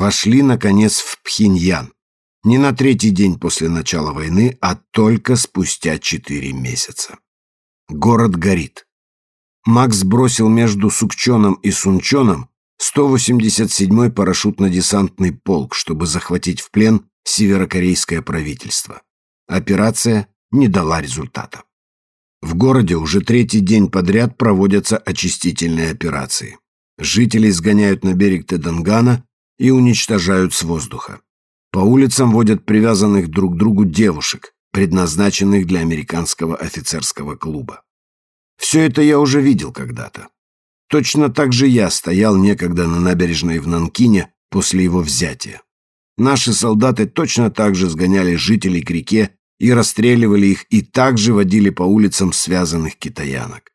вошли, наконец, в Пхеньян. Не на третий день после начала войны, а только спустя четыре месяца. Город горит. Макс бросил между Сукчоном и Сунчоном 187-й парашютно-десантный полк, чтобы захватить в плен северокорейское правительство. Операция не дала результата. В городе уже третий день подряд проводятся очистительные операции. Жителей сгоняют на берег Тедангана и уничтожают с воздуха. По улицам водят привязанных друг к другу девушек, предназначенных для американского офицерского клуба. Все это я уже видел когда-то. Точно так же я стоял некогда на набережной в Нанкине после его взятия. Наши солдаты точно так же сгоняли жителей к реке и расстреливали их, и также водили по улицам связанных китаянок.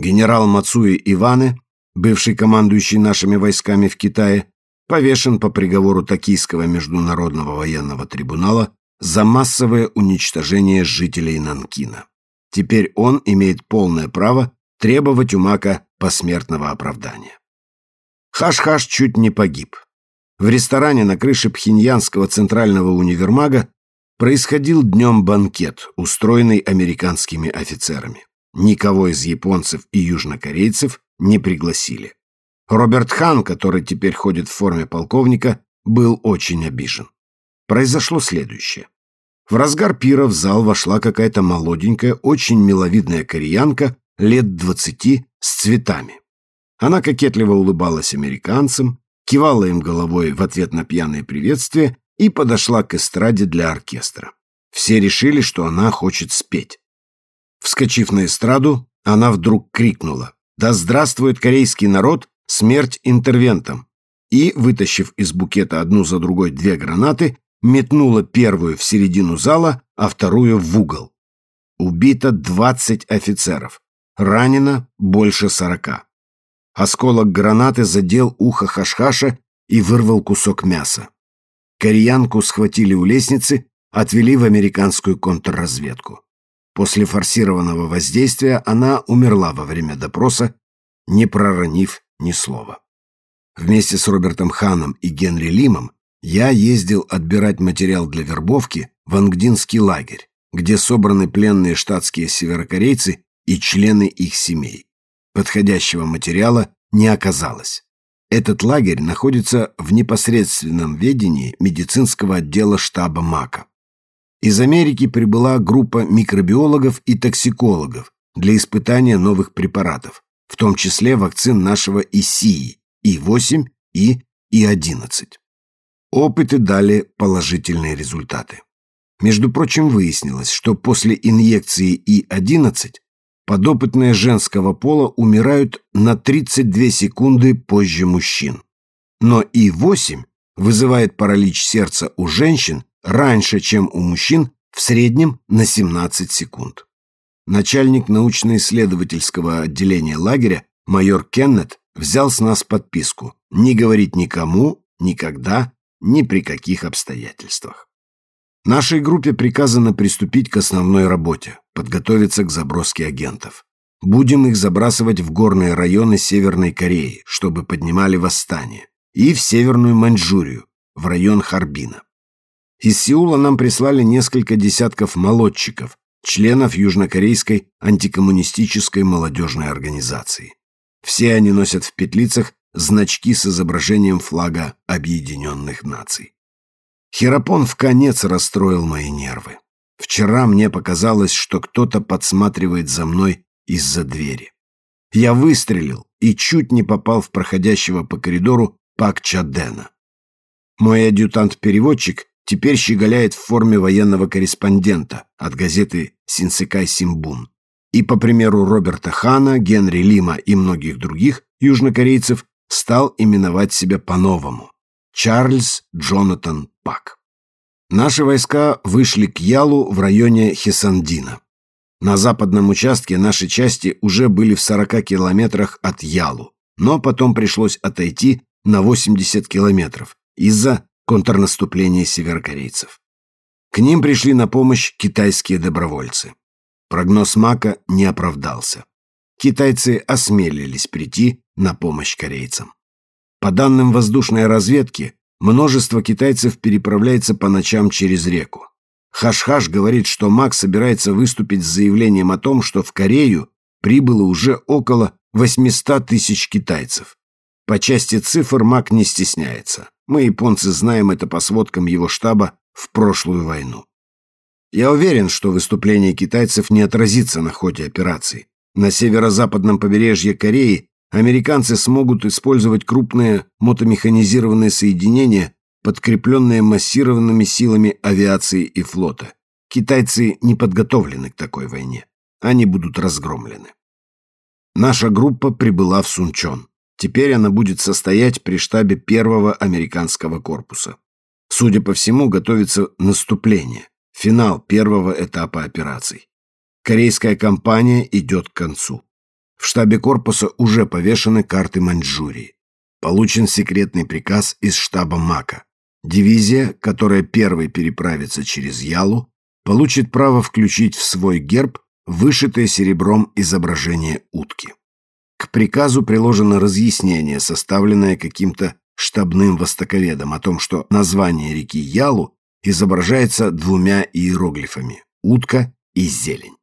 Генерал Мацуи Иваны, бывший командующий нашими войсками в Китае, повешен по приговору Токийского международного военного трибунала за массовое уничтожение жителей Нанкина. Теперь он имеет полное право требовать у Мака посмертного оправдания. Хаш-Хаш чуть не погиб. В ресторане на крыше Пхеньянского центрального универмага происходил днем банкет, устроенный американскими офицерами. Никого из японцев и южнокорейцев не пригласили. Роберт Хан, который теперь ходит в форме полковника, был очень обижен. Произошло следующее. В разгар пира в зал вошла какая-то молоденькая, очень миловидная кореянка лет двадцати с цветами. Она кокетливо улыбалась американцам, кивала им головой в ответ на пьяное приветствие и подошла к эстраде для оркестра. Все решили, что она хочет спеть. Вскочив на эстраду, она вдруг крикнула «Да здравствует корейский народ! Смерть интервентам!» и, вытащив из букета одну за другой две гранаты, метнула первую в середину зала, а вторую в угол. Убито 20 офицеров. Ранено больше сорока. Осколок гранаты задел ухо Хашхаша и вырвал кусок мяса. Кореянку схватили у лестницы, отвели в американскую контрразведку. После форсированного воздействия она умерла во время допроса, не проронив ни слова. Вместе с Робертом Ханом и Генри Лимом я ездил отбирать материал для вербовки в Ангдинский лагерь, где собраны пленные штатские северокорейцы и члены их семей. Подходящего материала не оказалось. Этот лагерь находится в непосредственном ведении медицинского отдела штаба МАКа. Из Америки прибыла группа микробиологов и токсикологов для испытания новых препаратов, в том числе вакцин нашего ИСИИ, И8 и И11. Опыты дали положительные результаты. Между прочим, выяснилось, что после инъекции И11 подопытные женского пола умирают на 32 секунды позже мужчин. Но И8 вызывает паралич сердца у женщин раньше, чем у мужчин, в среднем на 17 секунд. Начальник научно-исследовательского отделения лагеря майор Кеннет взял с нас подписку «Не говорить никому, никогда, ни при каких обстоятельствах. Нашей группе приказано приступить к основной работе, подготовиться к заброске агентов. Будем их забрасывать в горные районы Северной Кореи, чтобы поднимали восстание, и в Северную Маньчжурию, в район Харбина. Из Сеула нам прислали несколько десятков молодчиков, членов Южнокорейской антикоммунистической молодежной организации. Все они носят в петлицах значки с изображением флага Объединенных Наций. Херапон в конец расстроил мои нервы. Вчера мне показалось, что кто-то подсматривает за мной из-за двери. Я выстрелил и чуть не попал в проходящего по коридору Пак Чадена. Мой адъютант-переводчик теперь щеголяет в форме военного корреспондента от газеты «Синсекай Симбун». И, по примеру Роберта Хана, Генри Лима и многих других южнокорейцев, стал именовать себя по-новому – Чарльз Джонатан Пак. Наши войска вышли к Ялу в районе Хисандина. На западном участке наши части уже были в 40 километрах от Ялу, но потом пришлось отойти на 80 километров из-за контрнаступления северокорейцев. К ним пришли на помощь китайские добровольцы. Прогноз Мака не оправдался. Китайцы осмелились прийти на помощь корейцам. По данным воздушной разведки, Множество китайцев переправляется по ночам через реку. Хаш-Хаш говорит, что Мак собирается выступить с заявлением о том, что в Корею прибыло уже около 800 тысяч китайцев. По части цифр Мак не стесняется. Мы, японцы, знаем это по сводкам его штаба в прошлую войну. Я уверен, что выступление китайцев не отразится на ходе операции. На северо-западном побережье Кореи американцы смогут использовать крупные мотомеханизированные соединения, подкрепленные массированными силами авиации и флота. Китайцы не подготовлены к такой войне. Они будут разгромлены. Наша группа прибыла в Сунчон. Теперь она будет состоять при штабе первого американского корпуса. Судя по всему, готовится наступление. Финал первого этапа операций. Корейская кампания идет к концу. В штабе корпуса уже повешены карты Маньчжурии. Получен секретный приказ из штаба МАКа. Дивизия, которая первой переправится через Ялу, получит право включить в свой герб вышитое серебром изображение утки. К приказу приложено разъяснение, составленное каким-то штабным востоковедом о том, что название реки Ялу изображается двумя иероглифами – утка и зелень.